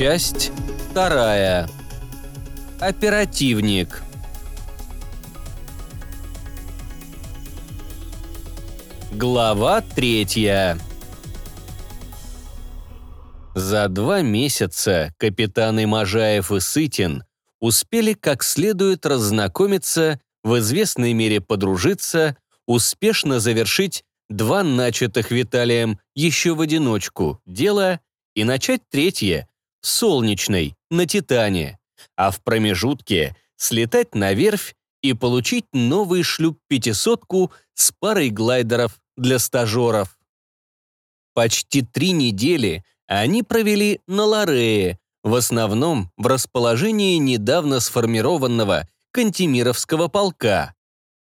Часть вторая. Оперативник. Глава третья. За два месяца капитаны Можаев и Сытин успели как следует разнакомиться, в известной мере подружиться, успешно завершить два начатых Виталием еще в одиночку дела и начать третье, солнечной, на Титане, а в промежутке слетать на верфь и получить новый шлюп-пятисотку с парой глайдеров для стажеров. Почти три недели они провели на Ларее, в основном в расположении недавно сформированного Кантемировского полка.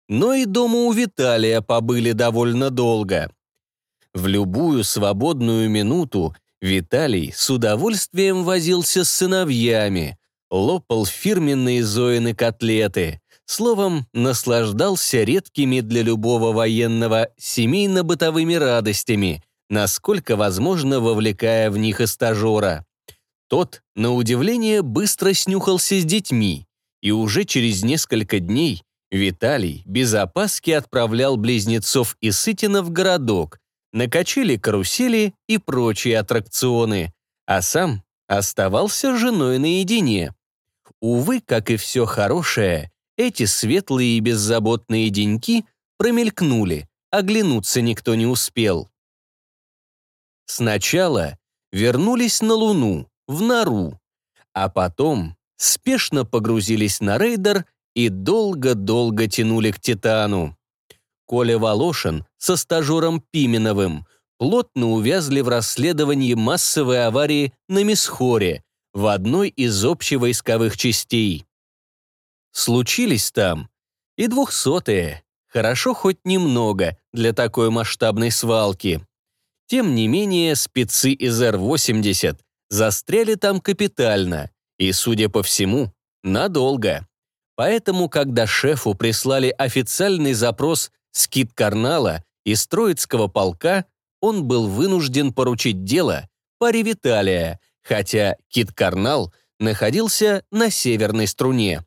Но и дома у Виталия побыли довольно долго. В любую свободную минуту Виталий с удовольствием возился с сыновьями, лопал фирменные Зоины котлеты, словом, наслаждался редкими для любого военного семейно-бытовыми радостями, насколько возможно вовлекая в них и стажера. Тот, на удивление, быстро снюхался с детьми, и уже через несколько дней Виталий без опаски отправлял близнецов и Сытина в городок, накачили карусели и прочие аттракционы, а сам оставался с женой наедине. Увы, как и все хорошее, эти светлые и беззаботные деньки промелькнули, оглянуться никто не успел. Сначала вернулись на Луну, в нору, а потом спешно погрузились на рейдер и долго-долго тянули к Титану. Коля Волошин со стажером Пименовым плотно увязли в расследовании массовой аварии на Мисхоре в одной из общевойсковых частей. Случились там и двухсотые, хорошо хоть немного для такой масштабной свалки. Тем не менее, спецы из Р-80 застряли там капитально и, судя по всему, надолго. Поэтому, когда шефу прислали официальный запрос с Кит-Карнала из Троицкого полка, он был вынужден поручить дело паре Виталия, хотя Кит-Карнал находился на северной струне.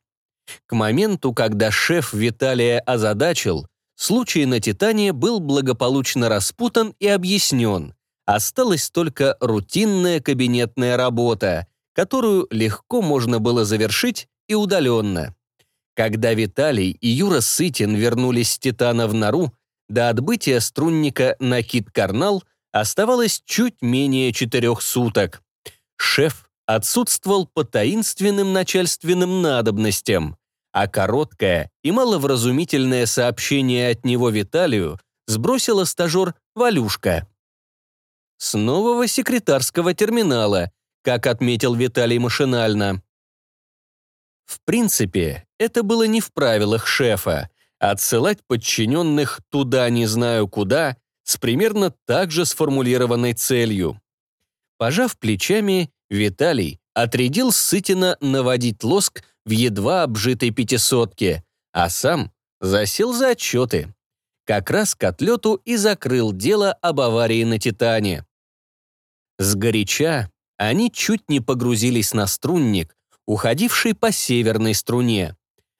К моменту, когда шеф Виталия озадачил, случай на «Титане» был благополучно распутан и объяснен. Осталась только рутинная кабинетная работа, которую легко можно было завершить и удаленно. Когда Виталий и Юра Сытин вернулись с Титана в нору, до отбытия струнника на Кит-Карнал оставалось чуть менее четырех суток. Шеф отсутствовал по таинственным начальственным надобностям, а короткое и маловразумительное сообщение от него Виталию сбросила стажер Валюшка. С нового секретарского терминала, как отметил Виталий машинально. В принципе, это было не в правилах шефа. Отсылать подчиненных туда не знаю куда с примерно так же сформулированной целью. Пожав плечами, Виталий отрядил Сытина наводить лоск в едва обжитой пятисотке, а сам засел за отчеты. Как раз к отлету и закрыл дело об аварии на «Титане». Сгоряча они чуть не погрузились на струнник, уходивший по северной струне.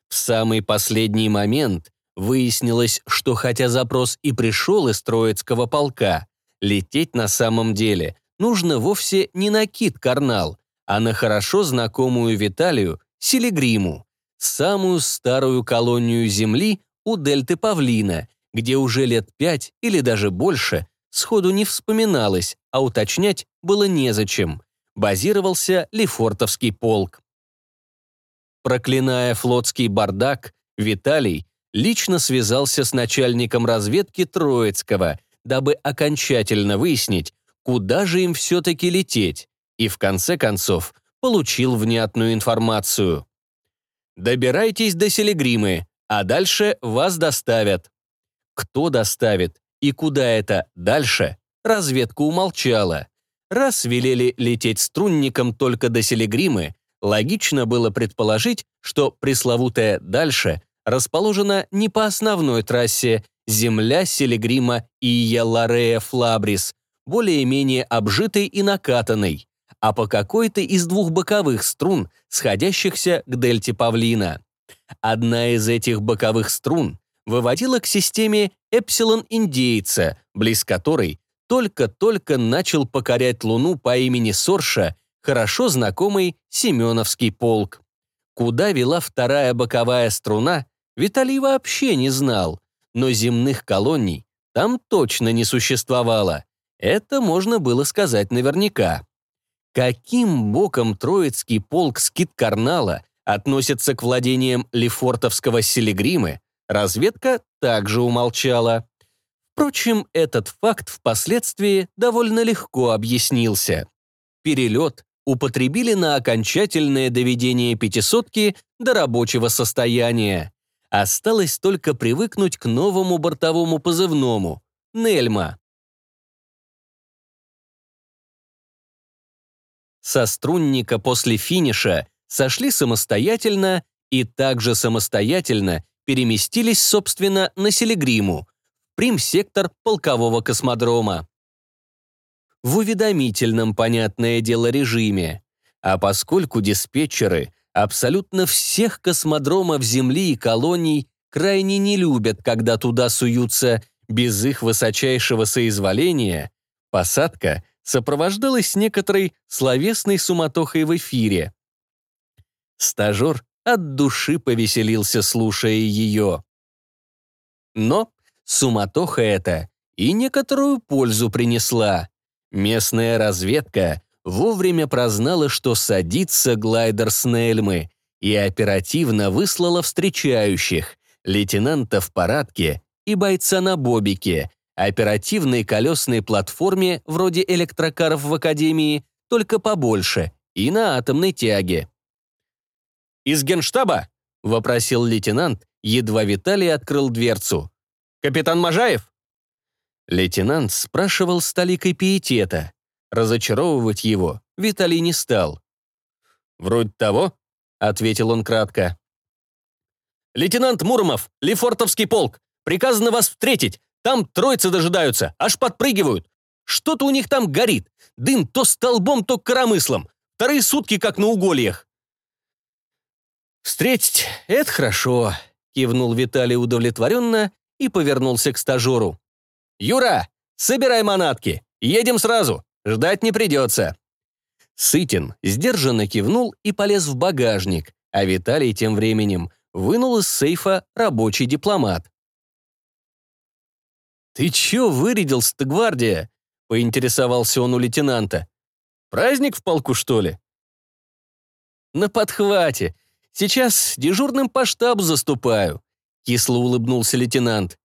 В самый последний момент выяснилось, что хотя запрос и пришел из Троицкого полка, лететь на самом деле нужно вовсе не на Кит-Карнал, а на хорошо знакомую Виталию Селегриму, самую старую колонию Земли у дельты Павлина, где уже лет пять или даже больше сходу не вспоминалось, а уточнять было незачем. Базировался Лефортовский полк. Проклиная флотский бардак, Виталий лично связался с начальником разведки Троицкого, дабы окончательно выяснить, куда же им все-таки лететь, и в конце концов получил внятную информацию. «Добирайтесь до Селегримы, а дальше вас доставят». Кто доставит и куда это дальше, разведка умолчала. Раз велели лететь струнником только до Селегримы, Логично было предположить, что пресловутая «дальше» расположена не по основной трассе земля Селегрима и Яларея Флабрис, более-менее обжитой и накатанной, а по какой-то из двух боковых струн, сходящихся к дельте павлина. Одна из этих боковых струн выводила к системе Эпсилон-индейца, близ которой только-только начал покорять Луну по имени Сорша хорошо знакомый Семеновский полк. Куда вела вторая боковая струна, Виталий вообще не знал, но земных колоний там точно не существовало. Это можно было сказать наверняка. Каким боком Троицкий полк Скит-Карнала относится к владениям Лефортовского Селегримы, разведка также умолчала. Впрочем, этот факт впоследствии довольно легко объяснился. Перелет употребили на окончательное доведение пятисотки до рабочего состояния. Осталось только привыкнуть к новому бортовому позывному — Нельма. Со струнника после финиша сошли самостоятельно и также самостоятельно переместились, собственно, на Селегриму, прим-сектор полкового космодрома. В уведомительном, понятное дело, режиме. А поскольку диспетчеры абсолютно всех космодромов Земли и колоний крайне не любят, когда туда суются без их высочайшего соизволения, посадка сопровождалась некоторой словесной суматохой в эфире. Стажер от души повеселился, слушая ее. Но суматоха эта и некоторую пользу принесла. Местная разведка вовремя прознала, что садится глайдер Снельмы, и оперативно выслала встречающих, лейтенанта в парадке и бойца на бобике, оперативной колесной платформе вроде электрокаров в Академии, только побольше, и на атомной тяге. «Из генштаба?» — вопросил лейтенант, едва Виталий открыл дверцу. «Капитан Можаев?» Лейтенант спрашивал с толикой пиетета. Разочаровывать его Виталий не стал. «Вроде того», — ответил он кратко. «Лейтенант Муромов, Лефортовский полк, приказано вас встретить. Там троицы дожидаются, аж подпрыгивают. Что-то у них там горит. Дым то столбом, то коромыслом. Вторые сутки как на угольях. «Встретить — это хорошо», — кивнул Виталий удовлетворенно и повернулся к стажеру. «Юра, собирай манатки. Едем сразу. Ждать не придется». Сытин сдержанно кивнул и полез в багажник, а Виталий тем временем вынул из сейфа рабочий дипломат. «Ты чё вырядился-то, гвардия?» — поинтересовался он у лейтенанта. «Праздник в полку, что ли?» «На подхвате. Сейчас дежурным по штабу заступаю», — кисло улыбнулся лейтенант.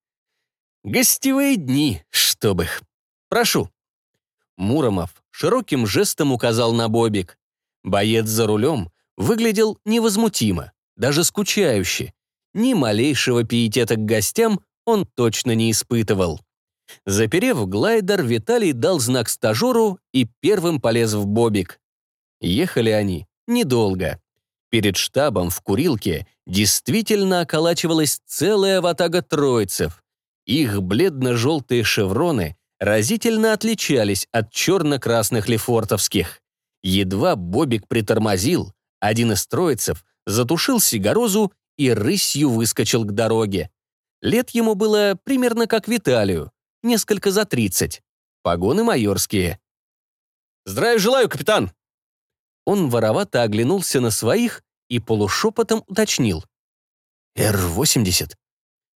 «Гостевые дни, чтоб их. Прошу». Муромов широким жестом указал на Бобик. Боец за рулем выглядел невозмутимо, даже скучающе. Ни малейшего пиетета к гостям он точно не испытывал. Заперев глайдер, Виталий дал знак стажеру и первым полез в бобик. Ехали они недолго. Перед штабом в курилке действительно околачивалась целая ватага троицев. Их бледно-желтые шевроны разительно отличались от черно-красных лефортовских. Едва Бобик притормозил, один из троицев затушил сигарозу и рысью выскочил к дороге. Лет ему было примерно как Виталию, несколько за тридцать. Погоны майорские. «Здравия желаю, капитан!» Он воровато оглянулся на своих и полушепотом уточнил. «Р-80».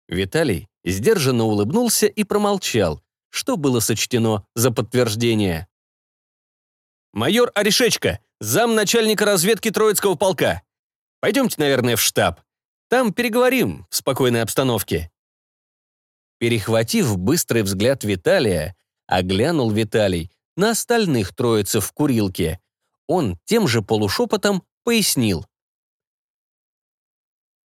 Виталий сдержанно улыбнулся и промолчал, что было сочтено за подтверждение. «Майор Орешечка, замначальника разведки Троицкого полка. Пойдемте, наверное, в штаб. Там переговорим в спокойной обстановке». Перехватив быстрый взгляд Виталия, оглянул Виталий на остальных троицев в курилке. Он тем же полушепотом пояснил.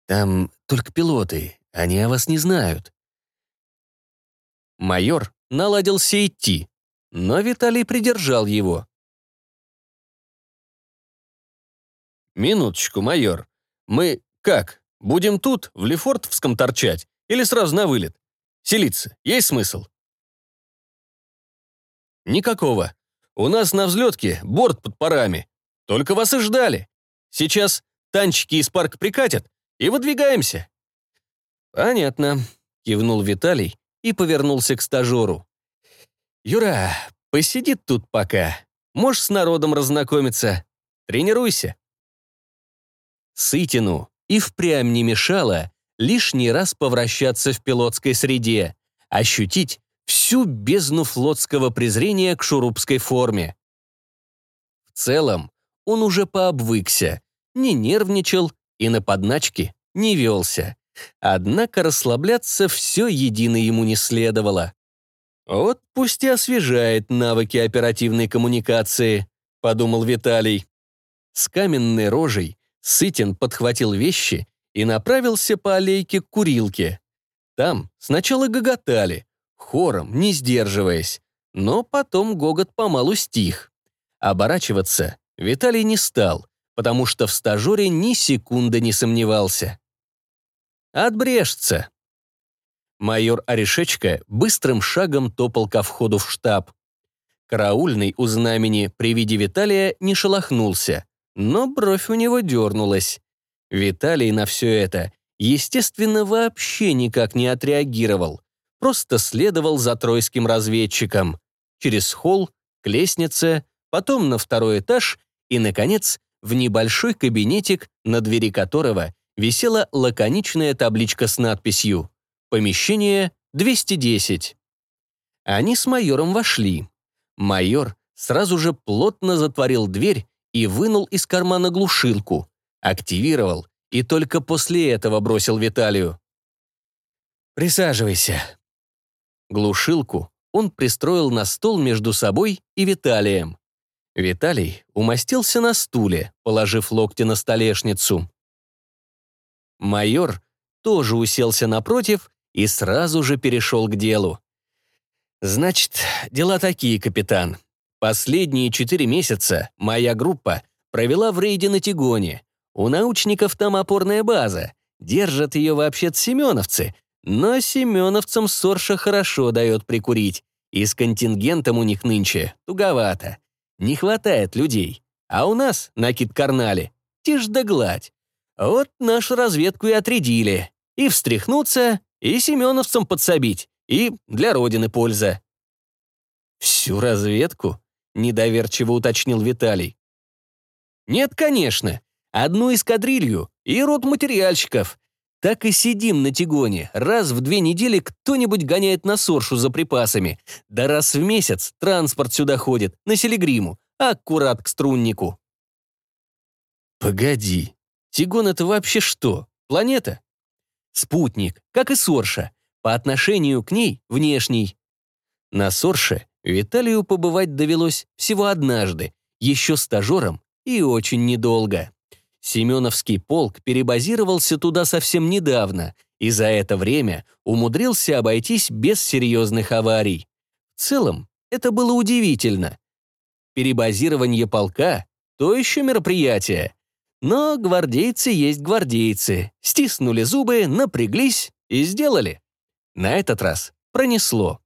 «Там только пилоты, они о вас не знают». Майор наладился идти, но Виталий придержал его. «Минуточку, майор. Мы как, будем тут, в Лефортовском торчать, или сразу на вылет? Селиться есть смысл? Никакого. У нас на взлетке борт под парами. Только вас и ждали. Сейчас танчики из парка прикатят, и выдвигаемся». «Понятно», — кивнул Виталий и повернулся к стажеру. «Юра, посиди тут пока. Можешь с народом разнакомиться. Тренируйся». Сытину и впрямь не мешало лишний раз повращаться в пилотской среде, ощутить всю бездну флотского презрения к шурупской форме. В целом, он уже пообвыкся, не нервничал и на подначки не велся. Однако расслабляться все едино ему не следовало. «Вот пусть и освежает навыки оперативной коммуникации», — подумал Виталий. С каменной рожей Сытин подхватил вещи и направился по аллейке к курилке. Там сначала гоготали, хором, не сдерживаясь, но потом гогот помалу стих. Оборачиваться Виталий не стал, потому что в стажере ни секунды не сомневался. Отбрежется. Майор Орешечка быстрым шагом топал ко входу в штаб. Караульный у знамени при виде Виталия не шелохнулся, но бровь у него дернулась. Виталий на все это, естественно, вообще никак не отреагировал, просто следовал за тройским разведчиком. Через холл, к лестнице, потом на второй этаж и, наконец, в небольшой кабинетик, на двери которого висела лаконичная табличка с надписью «Помещение 210». Они с майором вошли. Майор сразу же плотно затворил дверь и вынул из кармана глушилку, активировал и только после этого бросил Виталию. «Присаживайся». Глушилку он пристроил на стол между собой и Виталием. Виталий умостился на стуле, положив локти на столешницу. Майор тоже уселся напротив и сразу же перешел к делу. «Значит, дела такие, капитан. Последние четыре месяца моя группа провела в рейде на Тигоне. У научников там опорная база. Держат ее вообще-то семеновцы. Но семеновцам Сорша хорошо дает прикурить. И с контингентом у них нынче туговато. Не хватает людей. А у нас, на Кит-Карнале, тишь да гладь. Вот нашу разведку и отрядили. И встряхнуться, и семеновцам подсобить, и для Родины польза. «Всю разведку?» — недоверчиво уточнил Виталий. «Нет, конечно. Одну эскадрилью и рот материальщиков. Так и сидим на Тигоне. Раз в две недели кто-нибудь гоняет на Соршу за припасами. Да раз в месяц транспорт сюда ходит, на Селегриму, аккурат к струннику. Погоди, Тигон — это вообще что? Планета? Спутник, как и Сорша. По отношению к ней — внешний. На Сорше Виталию побывать довелось всего однажды, еще стажером и очень недолго. Семеновский полк перебазировался туда совсем недавно и за это время умудрился обойтись без серьезных аварий. В целом, это было удивительно. Перебазирование полка — то еще мероприятие. Но гвардейцы есть гвардейцы. Стиснули зубы, напряглись и сделали. На этот раз пронесло.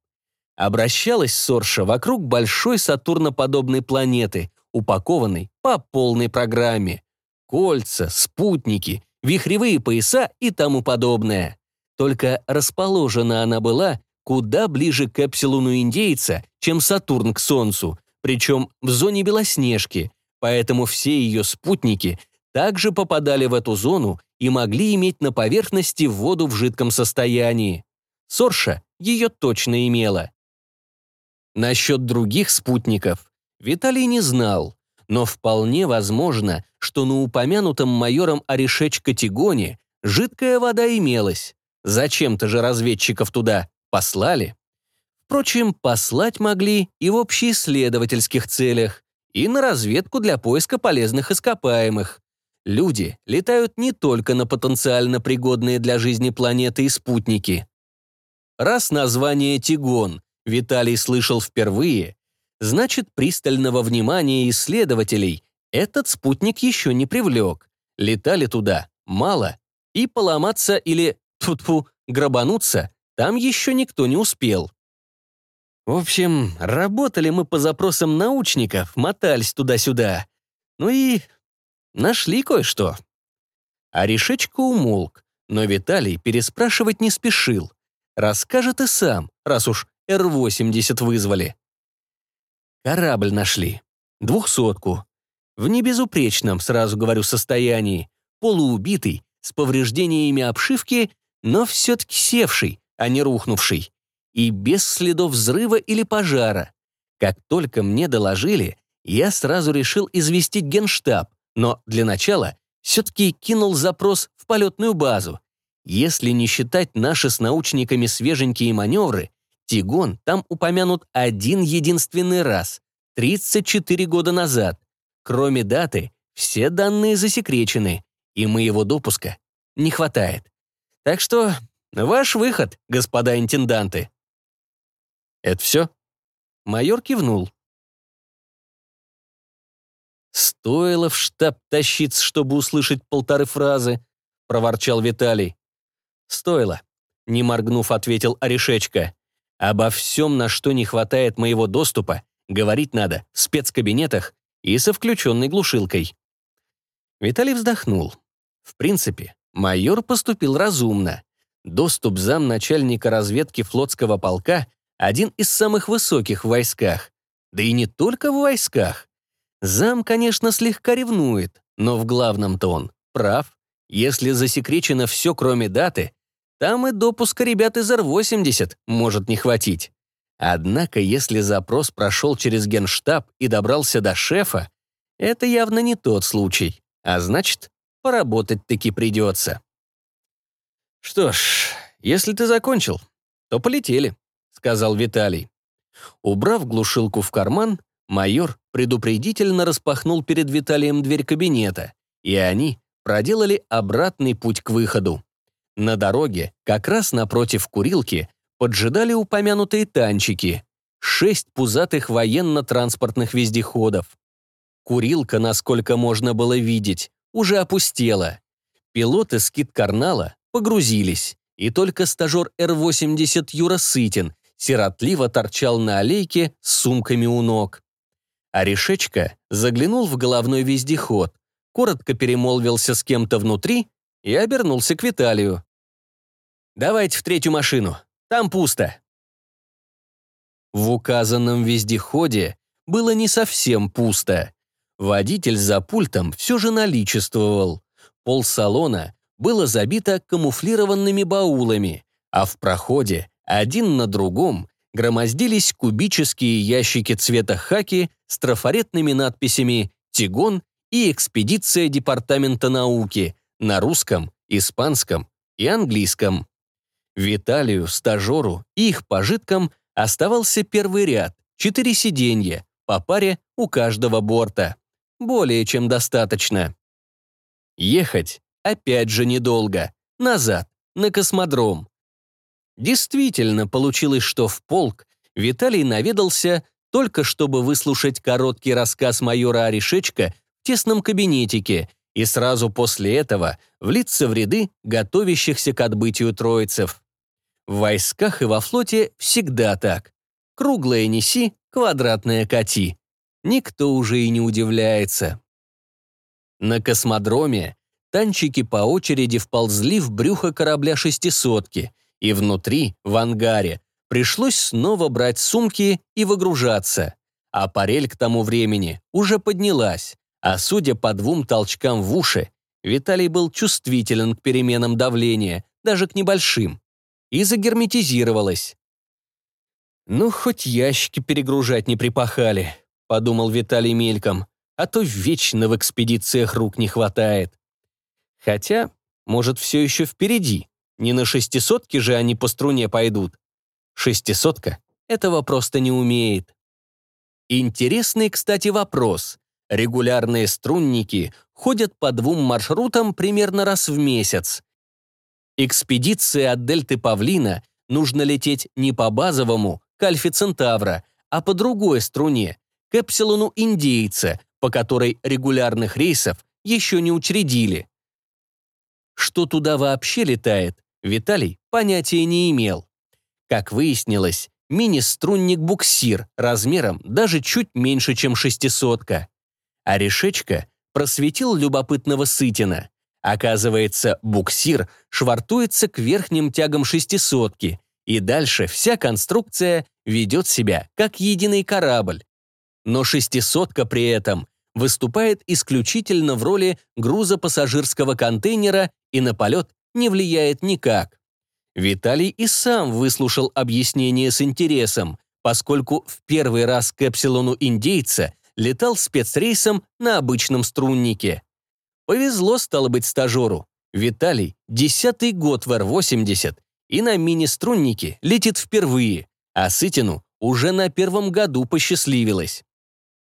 Обращалась Сорша вокруг большой сатурноподобной планеты, упакованной по полной программе кольца, спутники, вихревые пояса и тому подобное. Только расположена она была куда ближе к Эпсилону индейца, чем Сатурн к Солнцу, причем в зоне Белоснежки, поэтому все ее спутники также попадали в эту зону и могли иметь на поверхности воду в жидком состоянии. Сорша ее точно имела. Насчет других спутников Виталий не знал, но вполне возможно, что на упомянутом майором Орешечка-Тигоне жидкая вода имелась. Зачем-то же разведчиков туда послали. Впрочем, послать могли и в общеисследовательских целях, и на разведку для поиска полезных ископаемых. Люди летают не только на потенциально пригодные для жизни планеты и спутники. Раз название Тигон Виталий слышал впервые, значит, пристального внимания исследователей этот спутник еще не привлек. Летали туда мало, и поломаться или, тут грабануться там еще никто не успел. В общем, работали мы по запросам научников, мотались туда-сюда. Ну и нашли кое-что. А решечка умолк, но Виталий переспрашивать не спешил. Расскажет и сам, раз уж Р-80 вызвали. Корабль нашли. Двухсотку. В небезупречном, сразу говорю, состоянии. Полуубитый, с повреждениями обшивки, но все-таки севший, а не рухнувший. И без следов взрыва или пожара. Как только мне доложили, я сразу решил известить генштаб, но для начала все-таки кинул запрос в полетную базу. Если не считать наши с научниками свеженькие маневры, Тигон там упомянут один единственный раз, 34 года назад. Кроме даты, все данные засекречены, и моего допуска не хватает. Так что ваш выход, господа интенданты. Это все? Майор кивнул. Стоило в штаб тащиться, чтобы услышать полторы фразы, проворчал Виталий. Стоило. Не моргнув, ответил Орешечка. Обо всем, на что не хватает моего доступа, говорить надо в спецкабинетах и со включенной глушилкой. Виталий вздохнул. В принципе, майор поступил разумно. Доступ замначальника разведки флотского полка — один из самых высоких в войсках. Да и не только в войсках. Зам, конечно, слегка ревнует, но в главном-то он прав. Если засекречено все, кроме даты, там и допуска ребят из Р-80 может не хватить. Однако, если запрос прошел через генштаб и добрался до шефа, это явно не тот случай, а значит, поработать таки придется. «Что ж, если ты закончил, то полетели», — сказал Виталий. Убрав глушилку в карман, майор предупредительно распахнул перед Виталием дверь кабинета, и они проделали обратный путь к выходу. На дороге, как раз напротив курилки, поджидали упомянутые танчики. Шесть пузатых военно-транспортных вездеходов. Курилка, насколько можно было видеть, уже опустела. Пилоты скид-карнала погрузились, и только стажер Р-80 Юра Сытин сиротливо торчал на аллейке с сумками у ног. А Решечка заглянул в головной вездеход, коротко перемолвился с кем-то внутри и обернулся к Виталию. «Давайте в третью машину. Там пусто». В указанном вездеходе было не совсем пусто. Водитель за пультом все же наличествовал. Пол салона было забито камуфлированными баулами, а в проходе, один на другом, громоздились кубические ящики цвета хаки с трафаретными надписями «Тигон» и «Экспедиция Департамента науки» на русском, испанском и английском. Виталию, стажеру и их пожиткам оставался первый ряд, четыре сиденья, по паре у каждого борта. Более чем достаточно. Ехать опять же недолго. Назад, на космодром. Действительно, получилось, что в полк Виталий наведался только чтобы выслушать короткий рассказ майора Орешечка в тесном кабинетике и сразу после этого влиться в ряды готовящихся к отбытию троицев. В войсках и во флоте всегда так. Круглое неси, квадратное кати. Никто уже и не удивляется. На космодроме танчики по очереди вползли в брюхо корабля «шестисотки», и внутри, в ангаре, пришлось снова брать сумки и выгружаться. А парель к тому времени уже поднялась, а судя по двум толчкам в уши, Виталий был чувствителен к переменам давления, даже к небольшим и загерметизировалась. «Ну, хоть ящики перегружать не припахали», — подумал Виталий мельком, «а то вечно в экспедициях рук не хватает». Хотя, может, все еще впереди. Не на шестисотке же они по струне пойдут. Шестисотка этого просто не умеет. Интересный, кстати, вопрос. Регулярные струнники ходят по двум маршрутам примерно раз в месяц. Экспедиции от дельты Павлина нужно лететь не по базовому, к Альфе Центавра, а по другой струне, к Эпсилону Индейца, по которой регулярных рейсов еще не учредили. Что туда вообще летает, Виталий понятия не имел. Как выяснилось, мини-струнник-буксир размером даже чуть меньше, чем шестисотка. А решечка просветил любопытного Сытина. Оказывается, буксир швартуется к верхним тягам шестисотки, и дальше вся конструкция ведет себя как единый корабль. Но шестисотка при этом выступает исключительно в роли грузопассажирского контейнера и на полет не влияет никак. Виталий и сам выслушал объяснение с интересом, поскольку в первый раз к Эпсилону индейца летал спецрейсом на обычном струннике. Повезло, стало быть, стажеру. Виталий — десятый год в Р-80 и на мини-струннике летит впервые, а Сытину уже на первом году посчастливилось.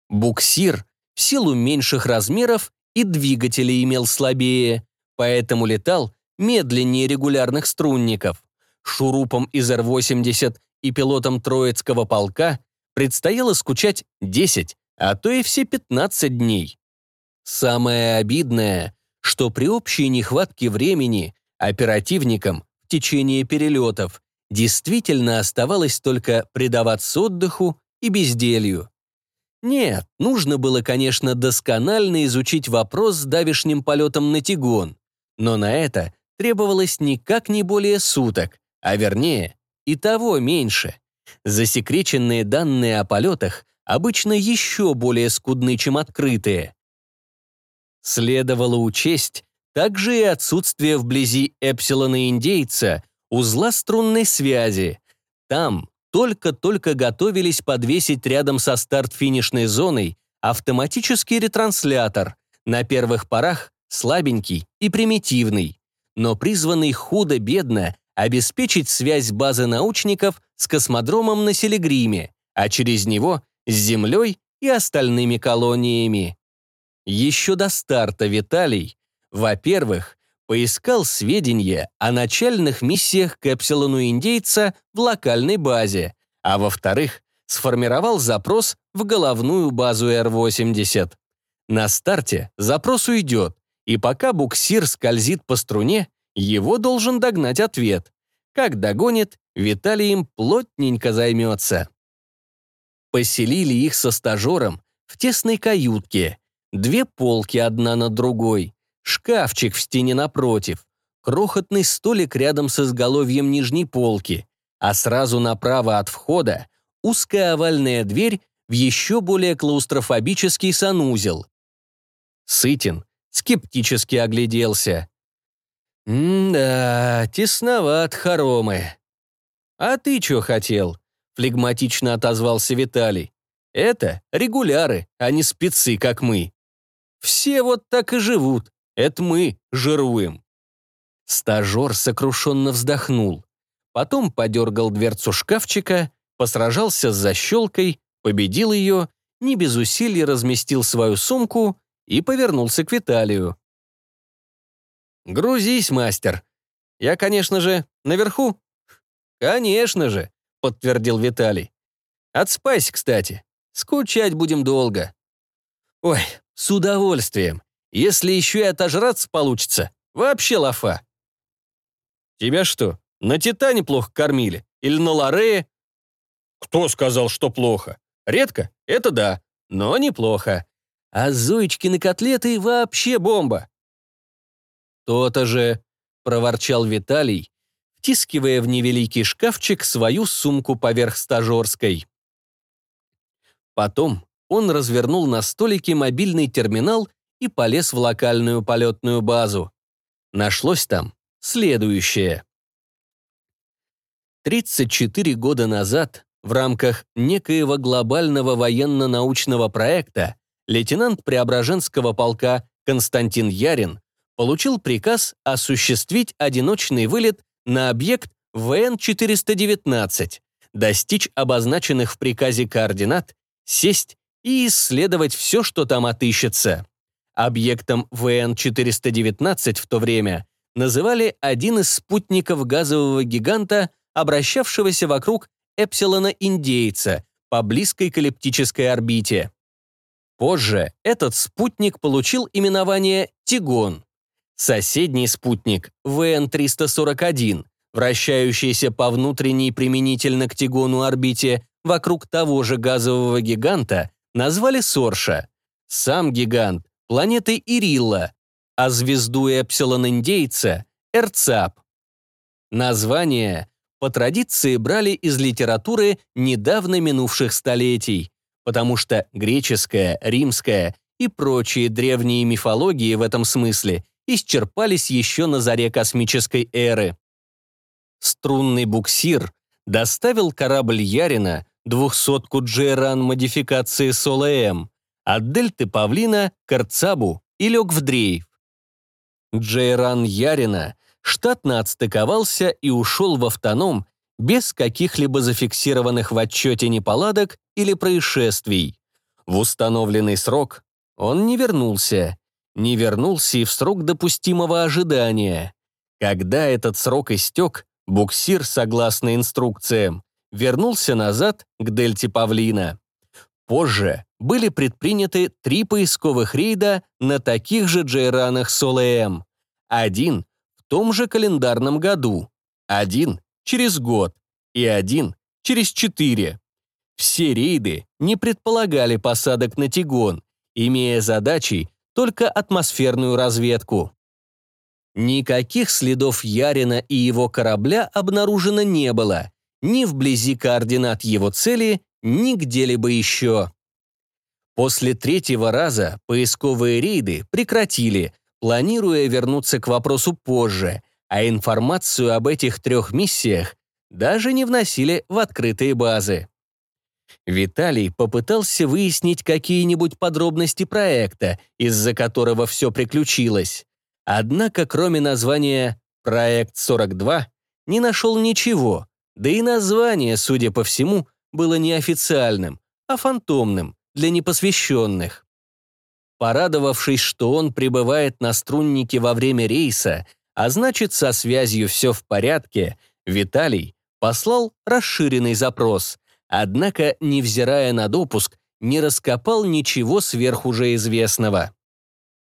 Буксир в силу меньших размеров и двигателя имел слабее, поэтому летал медленнее регулярных струнников. Шурупом из Р-80 и пилотом Троицкого полка предстояло скучать 10, а то и все 15 дней. Самое обидное, что при общей нехватке времени оперативникам в течение перелетов действительно оставалось только предаваться отдыху и безделью. Нет, нужно было, конечно, досконально изучить вопрос с давишним полетом на Тигон, но на это требовалось никак не более суток, а вернее, и того меньше. Засекреченные данные о полетах обычно еще более скудны, чем открытые. Следовало учесть также и отсутствие вблизи Эпсилона-индейца узла струнной связи. Там только-только готовились подвесить рядом со старт-финишной зоной автоматический ретранслятор, на первых порах слабенький и примитивный, но призванный худо-бедно обеспечить связь базы научников с космодромом на Селегриме, а через него с Землей и остальными колониями. Еще до старта Виталий, во-первых, поискал сведения о начальных миссиях к Эпсилону-индейца в локальной базе, а во-вторых, сформировал запрос в головную базу Р-80. На старте запрос уйдет, и пока буксир скользит по струне, его должен догнать ответ. Как догонит, Виталий им плотненько займется. Поселили их со стажером в тесной каютке. Две полки одна над другой шкафчик в стене напротив, крохотный столик рядом с изголовьем нижней полки, а сразу направо от входа узкая овальная дверь в еще более клаустрофобический санузел. Сытин скептически огляделся. «М-да, тесноват хоромы». «А ты что хотел?» — флегматично отозвался Виталий. «Это регуляры, а не спецы, как мы. Все вот так и живут, это мы жируем». Стажер сокрушенно вздохнул. Потом подергал дверцу шкафчика, посражался с защелкой, победил ее, не без усилий разместил свою сумку и повернулся к Виталию. «Грузись, мастер. Я, конечно же, наверху?» «Конечно же», — подтвердил Виталий. «Отспайся, кстати. Скучать будем долго». «Ой, с удовольствием. Если еще и отожраться получится, вообще лафа. Тебя что, на Титане плохо кормили? Или на Лорее? Кто сказал, что плохо? Редко? Это да, но неплохо. А Зоечкины котлеты вообще бомба. То-то же, проворчал Виталий, втискивая в невеликий шкафчик свою сумку поверх стажерской. Потом он развернул на столике мобильный терминал и полез в локальную полетную базу. Нашлось там следующее. 34 года назад в рамках некоего глобального военно-научного проекта лейтенант Преображенского полка Константин Ярин получил приказ осуществить одиночный вылет на объект ВН-419, достичь обозначенных в приказе координат, сесть и исследовать все, что там отыщется. Объектом ВН-419 в то время называли один из спутников газового гиганта, обращавшегося вокруг Эпсилона-индейца по близкой к орбите. Позже этот спутник получил именование Тигон. Соседний спутник, ВН-341, вращающейся по внутренней применительно к Тигону орбите вокруг того же газового гиганта, назвали Сорша. Сам гигант – планетой Ирилла, а звезду Эпсилон-индейца – Эрцап. Название по традиции брали из литературы недавно минувших столетий, потому что греческая, римская и прочие древние мифологии в этом смысле исчерпались еще на заре космической эры. Струнный буксир доставил корабль Ярина, двухсотку Джейран модификации Соло-М, от дельты Павлина к Арцабу и лег в дрейф. Джейран Ярина штатно отстыковался и ушел в автоном без каких-либо зафиксированных в отчете неполадок или происшествий. В установленный срок он не вернулся. Не вернулся и в срок допустимого ожидания. Когда этот срок истек, буксир, согласно инструкциям, вернулся назад к дельте Павлина. Позже были предприняты три поисковых рейда на таких же джейранах Солэм. Один в том же календарном году, один через год и один через четыре. Все рейды не предполагали посадок на Тигон, имея задачей только атмосферную разведку. Никаких следов Ярина и его корабля обнаружено не было, ни вблизи координат его цели, ни где-либо еще. После третьего раза поисковые рейды прекратили, планируя вернуться к вопросу позже, а информацию об этих трех миссиях даже не вносили в открытые базы. Виталий попытался выяснить какие-нибудь подробности проекта, из-за которого все приключилось. Однако, кроме названия «Проект 42», не нашел ничего, да и название, судя по всему, было не официальным, а фантомным, для непосвященных. Порадовавшись, что он пребывает на струннике во время рейса, а значит, со связью все в порядке, Виталий послал расширенный запрос, однако, невзирая на допуск, не раскопал ничего сверх уже известного.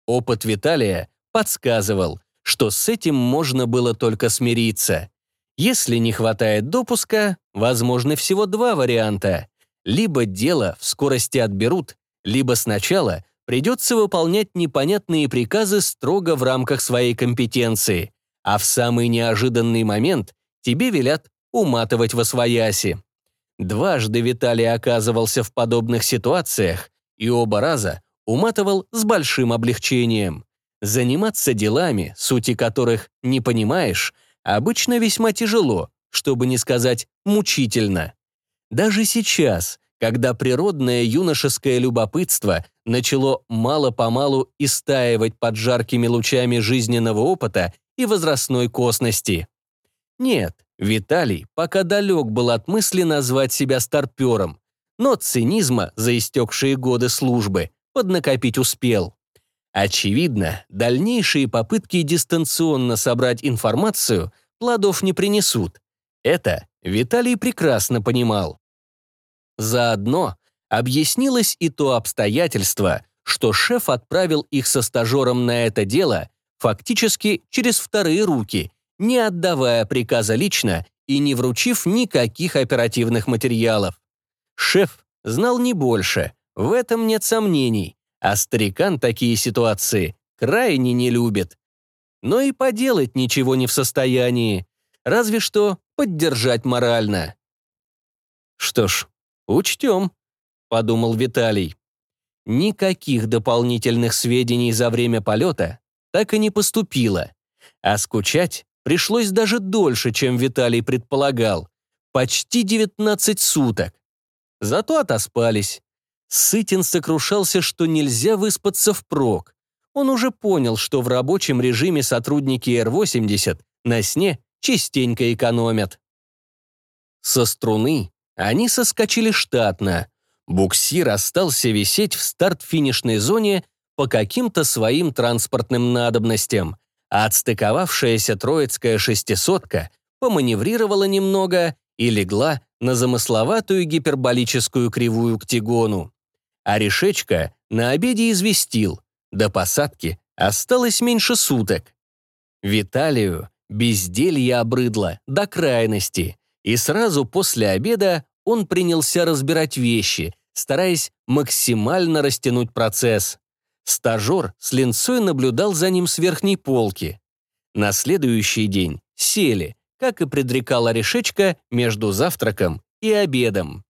Опыт Виталия подсказывал, что с этим можно было только смириться. Если не хватает допуска, возможны всего два варианта. Либо дело в скорости отберут, либо сначала придется выполнять непонятные приказы строго в рамках своей компетенции, а в самый неожиданный момент тебе велят уматывать во свояси. Дважды Виталий оказывался в подобных ситуациях, и оба раза уматывал с большим облегчением. Заниматься делами, сути которых не понимаешь, обычно весьма тяжело, чтобы не сказать мучительно. Даже сейчас, когда природное юношеское любопытство начало мало-помалу истаивать под жаркими лучами жизненного опыта и возрастной косности. Нет, Виталий пока далек был от мысли назвать себя старпером, но цинизма за истекшие годы службы поднакопить успел. Очевидно, дальнейшие попытки дистанционно собрать информацию плодов не принесут. Это Виталий прекрасно понимал. Заодно объяснилось и то обстоятельство, что шеф отправил их со стажером на это дело фактически через вторые руки, не отдавая приказа лично и не вручив никаких оперативных материалов. Шеф знал не больше, в этом нет сомнений, а старикан такие ситуации крайне не любит. Но и поделать ничего не в состоянии, разве что поддержать морально. Что ж, учтем, подумал Виталий. Никаких дополнительных сведений за время полета так и не поступило, а скучать пришлось даже дольше, чем Виталий предполагал. Почти 19 суток. Зато отоспались. Сытин сокрушался, что нельзя выспаться впрок. Он уже понял, что в рабочем режиме сотрудники Р-80 на сне частенько экономят. Со струны они соскочили штатно. Буксир остался висеть в старт-финишной зоне по каким-то своим транспортным надобностям, а отстыковавшаяся троицкая шестисотка поманеврировала немного и легла на замысловатую гиперболическую кривую к Тигону а решечка на обеде известил, до посадки осталось меньше суток. Виталию Безделье обрыдло до крайности, и сразу после обеда он принялся разбирать вещи, стараясь максимально растянуть процесс. Стажер с линцой наблюдал за ним с верхней полки. На следующий день сели, как и предрекала решечка, между завтраком и обедом.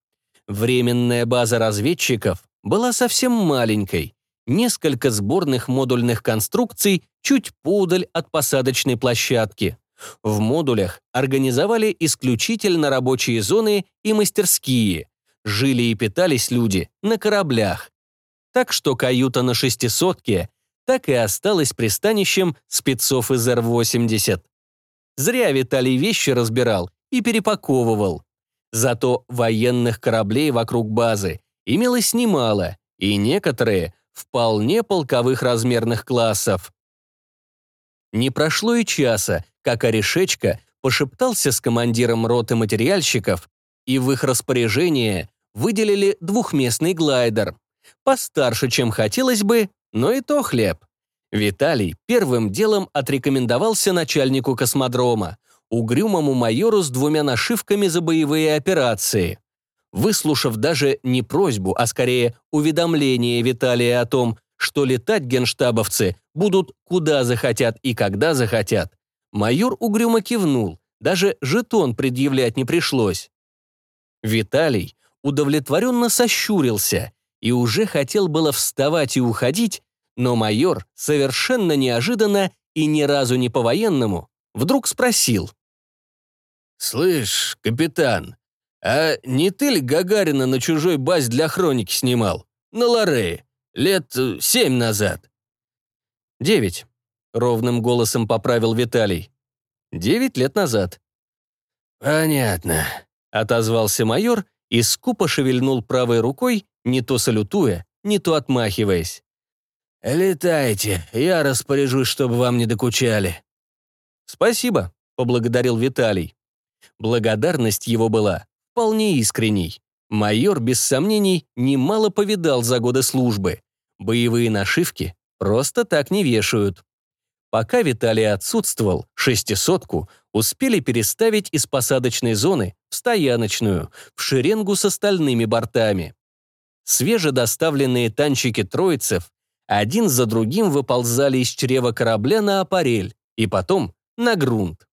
Временная база разведчиков была совсем маленькой, несколько сборных модульных конструкций чуть подаль от посадочной площадки. В модулях организовали исключительно рабочие зоны и мастерские. Жили и питались люди на кораблях. Так что каюта на шестисотке так и осталась пристанищем спецов из Р-80. Зря Виталий вещи разбирал и перепаковывал. Зато военных кораблей вокруг базы имелось немало, и некоторые вполне полковых размерных классов. Не прошло и часа, как Орешечка пошептался с командиром роты материальщиков, и в их распоряжение выделили двухместный глайдер. Постарше, чем хотелось бы, но и то хлеб. Виталий первым делом отрекомендовался начальнику космодрома, угрюмому майору с двумя нашивками за боевые операции. Выслушав даже не просьбу, а скорее уведомление Виталия о том, что летать генштабовцы будут куда захотят и когда захотят, майор угрюмо кивнул, даже жетон предъявлять не пришлось. Виталий удовлетворенно сощурился и уже хотел было вставать и уходить, но майор совершенно неожиданно и ни разу не по-военному вдруг спросил. «Слышь, капитан, а не ты ли Гагарина на чужой базе для хроники снимал? На Лорее, лет э, семь назад?» «Девять», — ровным голосом поправил Виталий. «Девять лет назад». «Понятно», — отозвался майор и скупо шевельнул правой рукой, не то салютуя, не то отмахиваясь. «Летайте, я распоряжусь, чтобы вам не докучали». «Спасибо», — поблагодарил Виталий. Благодарность его была вполне искренней. Майор, без сомнений, немало повидал за годы службы. Боевые нашивки просто так не вешают. Пока Виталий отсутствовал, шестисотку успели переставить из посадочной зоны в стояночную, в шеренгу с остальными бортами. Свежедоставленные танчики троицев один за другим выползали из чрева корабля на аппарель и потом на грунт.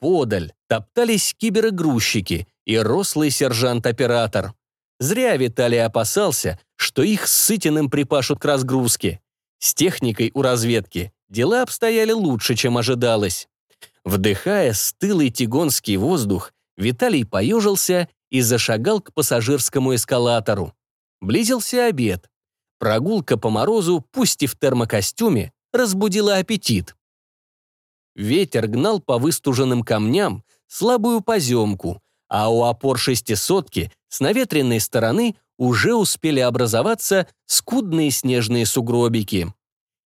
Подаль топтались киберогрузчики и рослый сержант-оператор. Зря Виталий опасался, что их Сытиным припашут к разгрузке. С техникой у разведки дела обстояли лучше, чем ожидалось. Вдыхая стылый тигонский воздух, Виталий поежился и зашагал к пассажирскому эскалатору. Близился обед. Прогулка по морозу, пусть и в термокостюме, разбудила аппетит. Ветер гнал по выстуженным камням слабую поземку, а у опор шестисотки с наветренной стороны уже успели образоваться скудные снежные сугробики.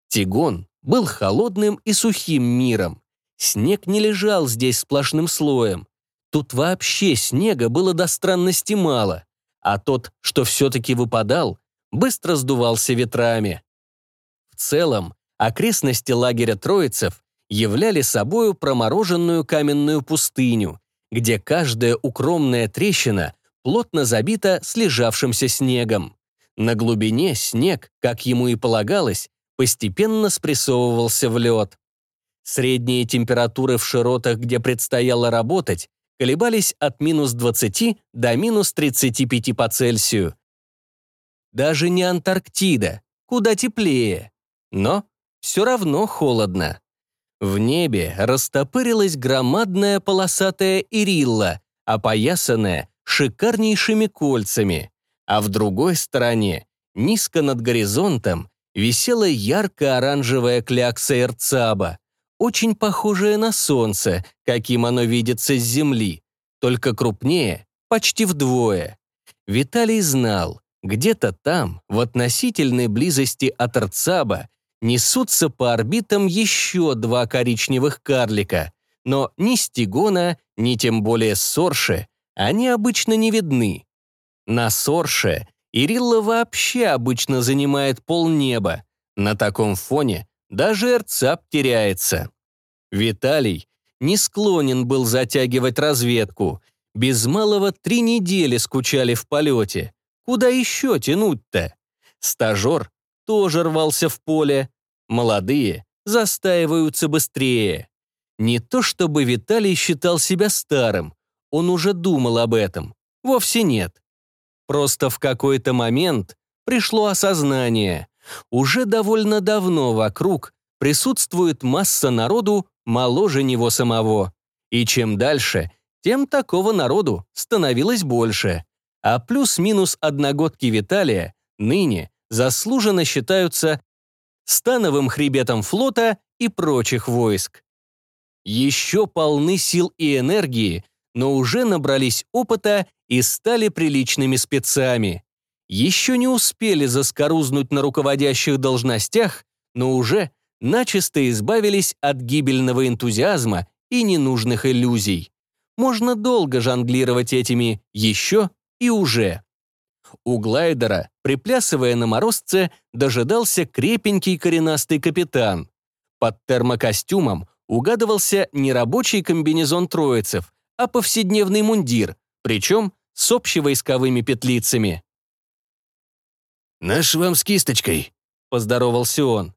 Тигон был холодным и сухим миром. Снег не лежал здесь сплошным слоем. Тут вообще снега было до странности мало, а тот, что все-таки выпадал, быстро сдувался ветрами. В целом, окрестности лагеря троицев являли собою промороженную каменную пустыню, где каждая укромная трещина плотно забита слежавшимся снегом. На глубине снег, как ему и полагалось, постепенно спрессовывался в лед. Средние температуры в широтах, где предстояло работать, колебались от минус 20 до минус 35 по Цельсию, даже не Антарктида, куда теплее. Но все равно холодно. В небе растопырилась громадная полосатая ирилла, опоясанная шикарнейшими кольцами, а в другой стороне, низко над горизонтом, висела ярко-оранжевая клякса Эрцаба, очень похожая на солнце, каким оно видится с Земли, только крупнее, почти вдвое. Виталий знал, где-то там, в относительной близости от Арцаба, несутся по орбитам еще два коричневых карлика, но ни Стигона, ни тем более Сорше они обычно не видны. На Сорше Ирилла вообще обычно занимает полнеба. На таком фоне даже Эрцаб теряется. Виталий не склонен был затягивать разведку. Без малого три недели скучали в полете. Куда еще тянуть-то? Стажер тоже рвался в поле. Молодые застаиваются быстрее. Не то чтобы Виталий считал себя старым, он уже думал об этом. Вовсе нет. Просто в какой-то момент пришло осознание. Уже довольно давно вокруг присутствует масса народу моложе него самого. И чем дальше, тем такого народу становилось больше. А плюс-минус одногодки Виталия ныне заслуженно считаются становым хребетом флота и прочих войск. Еще полны сил и энергии, но уже набрались опыта и стали приличными спецами. Еще не успели заскорузнуть на руководящих должностях, но уже начисто избавились от гибельного энтузиазма и ненужных иллюзий. Можно долго жонглировать этими «еще» и «уже». У глайдера, приплясывая на морозце, дожидался крепенький коренастый капитан. Под термокостюмом угадывался не рабочий комбинезон троицев, а повседневный мундир, причем с общевойсковыми петлицами. «Наш вам с кисточкой», — поздоровался он.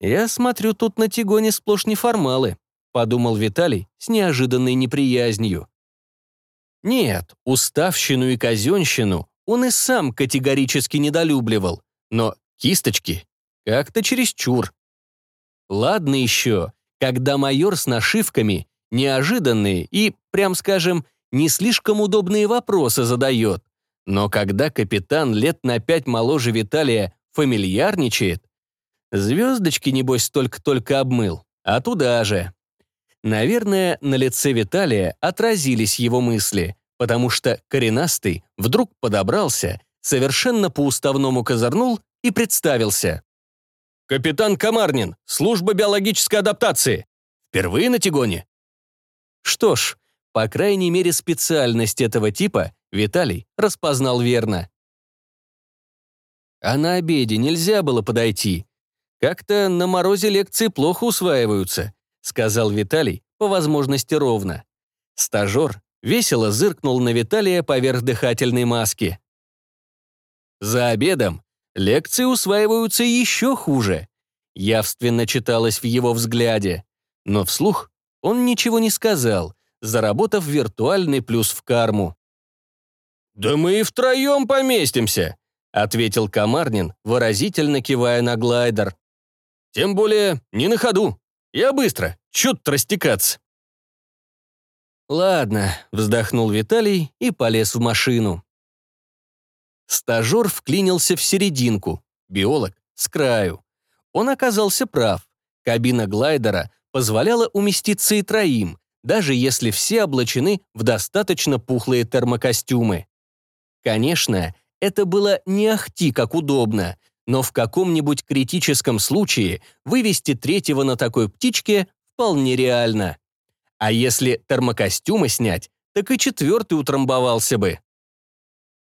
«Я смотрю, тут на Тигоне сплошь неформалы», — подумал Виталий с неожиданной неприязнью. Нет, уставщину и казенщину он и сам категорически недолюбливал, но кисточки как-то чересчур. Ладно еще, когда майор с нашивками неожиданные и, прям скажем, не слишком удобные вопросы задает. Но когда капитан лет на пять моложе Виталия фамильярничает, звездочки, небось, только-только обмыл, а туда же. Наверное, на лице Виталия отразились его мысли, потому что коренастый вдруг подобрался, совершенно по-уставному козырнул и представился. «Капитан Комарнин, служба биологической адаптации. Впервые на Тигоне?» Что ж, по крайней мере, специальность этого типа Виталий распознал верно. А на обеде нельзя было подойти. Как-то на морозе лекции плохо усваиваются, сказал Виталий, по возможности ровно. Стажер весело зыркнул на Виталия поверх дыхательной маски. За обедом лекции усваиваются еще хуже. Явственно читалось в его взгляде. Но вслух он ничего не сказал, заработав виртуальный плюс в карму. «Да мы и втроем поместимся», — ответил Комарнин, выразительно кивая на глайдер. «Тем более не на ходу. Я быстро, чё тут растекаться?» «Ладно», — вздохнул Виталий и полез в машину. Стажер вклинился в серединку, биолог — с краю. Он оказался прав. Кабина глайдера позволяла уместиться и троим, даже если все облачены в достаточно пухлые термокостюмы. Конечно, это было не ахти как удобно, но в каком-нибудь критическом случае вывести третьего на такой птичке вполне реально. А если термокостюмы снять, так и четвертый утрамбовался бы.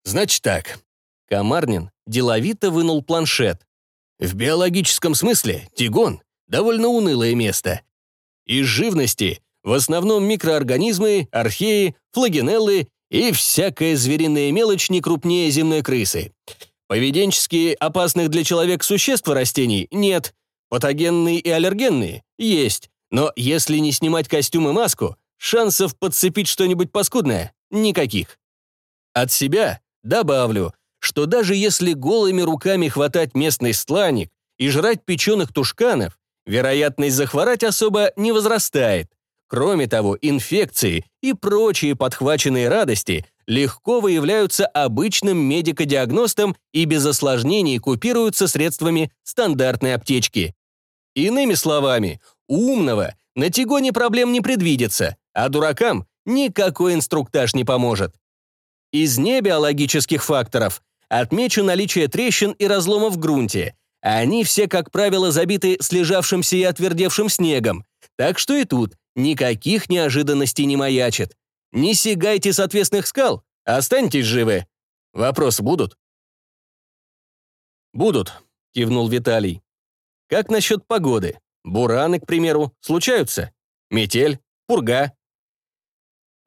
Значит так. Комарнин деловито вынул планшет. В биологическом смысле Тигон — довольно унылое место. Из живности в основном микроорганизмы, археи, флагинеллы и всякая звериная мелочь не крупнее земной крысы. Поведенчески опасных для человека существ растений нет. Патогенные и аллергенные есть. Но если не снимать костюм и маску, шансов подцепить что-нибудь паскудное никаких. От себя добавлю, что даже если голыми руками хватать местный стланник и жрать печеных тушканов, вероятность захворать особо не возрастает. Кроме того, инфекции и прочие подхваченные радости легко выявляются обычным медико-диагностом и без осложнений купируются средствами стандартной аптечки. Иными словами, умного на Тигоне проблем не предвидится, а дуракам никакой инструктаж не поможет. Из небиологических факторов отмечу наличие трещин и разломов в грунте. Они все, как правило, забиты слежавшимся и отвердевшим снегом, так что и тут никаких неожиданностей не маячит. Не сигайте с отвесных скал, останьтесь живы. Вопросы будут? Будут, кивнул Виталий. Как насчет погоды? Бураны, к примеру, случаются? Метель? пурга.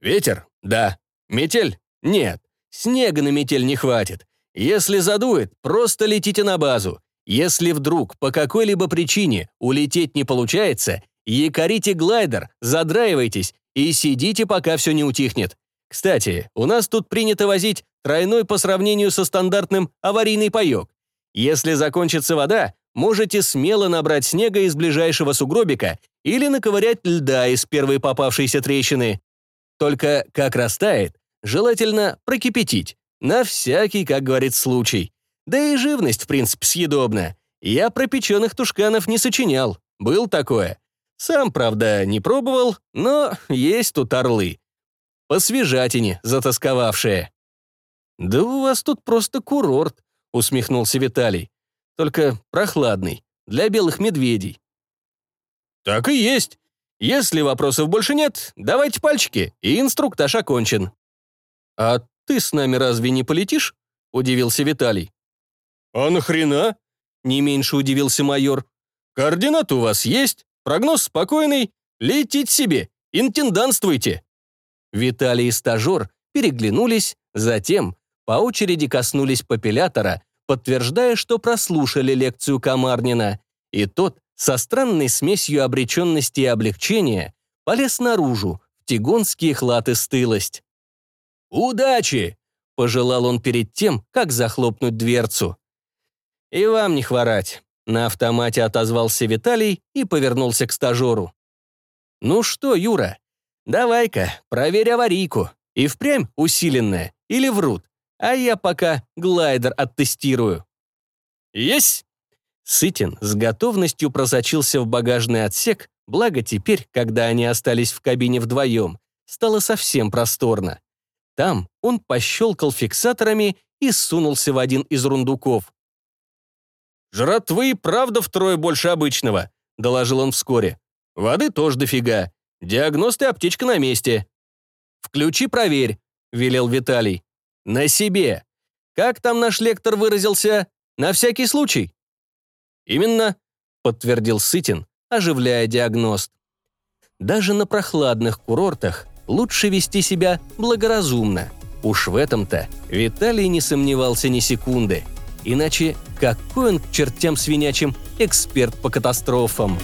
Ветер? Да. Метель? Нет. Снега на метель не хватит. Если задует, просто летите на базу. Если вдруг по какой-либо причине улететь не получается, якорите глайдер, задраивайтесь и сидите, пока все не утихнет. Кстати, у нас тут принято возить тройной по сравнению со стандартным аварийный паёк. Если закончится вода, можете смело набрать снега из ближайшего сугробика или наковырять льда из первой попавшейся трещины. Только как растает, желательно прокипятить. На всякий, как говорит, случай. Да и живность, в принципе, съедобна. Я про печеных тушканов не сочинял. Был такое. Сам, правда, не пробовал, но есть тут орлы. По свежатине затасковавшие. «Да у вас тут просто курорт», — усмехнулся Виталий. «Только прохладный, для белых медведей». «Так и есть. Если вопросов больше нет, давайте пальчики, и инструктаж окончен». «А ты с нами разве не полетишь?» — удивился Виталий. «А нахрена?» — не меньше удивился майор. «Координаты у вас есть, прогноз спокойный, летите себе, интендантствуйте». Виталий и стажер переглянулись, затем по очереди коснулись папиллятора, подтверждая, что прослушали лекцию Комарнина, и тот, со странной смесью обреченности и облегчения, полез наружу, в тигонские хлад и стылость. «Удачи!» — пожелал он перед тем, как захлопнуть дверцу. «И вам не хворать», — на автомате отозвался Виталий и повернулся к стажеру. «Ну что, Юра, давай-ка, проверь аварийку. И впрямь усиленная или врут, а я пока глайдер оттестирую». «Есть!» Сытин с готовностью просочился в багажный отсек, благо теперь, когда они остались в кабине вдвоем, стало совсем просторно. Там он пощелкал фиксаторами и сунулся в один из рундуков. «Жратвы правда втрое больше обычного», — доложил он вскоре. «Воды тоже дофига. Диагност и аптечка на месте». «Включи, проверь», — велел Виталий. «На себе. Как там наш лектор выразился? На всякий случай?» «Именно», — подтвердил Сытин, оживляя диагност. Даже на прохладных курортах лучше вести себя благоразумно. Уж в этом-то Виталий не сомневался ни секунды. Иначе какой он к чертям свинячим эксперт по катастрофам?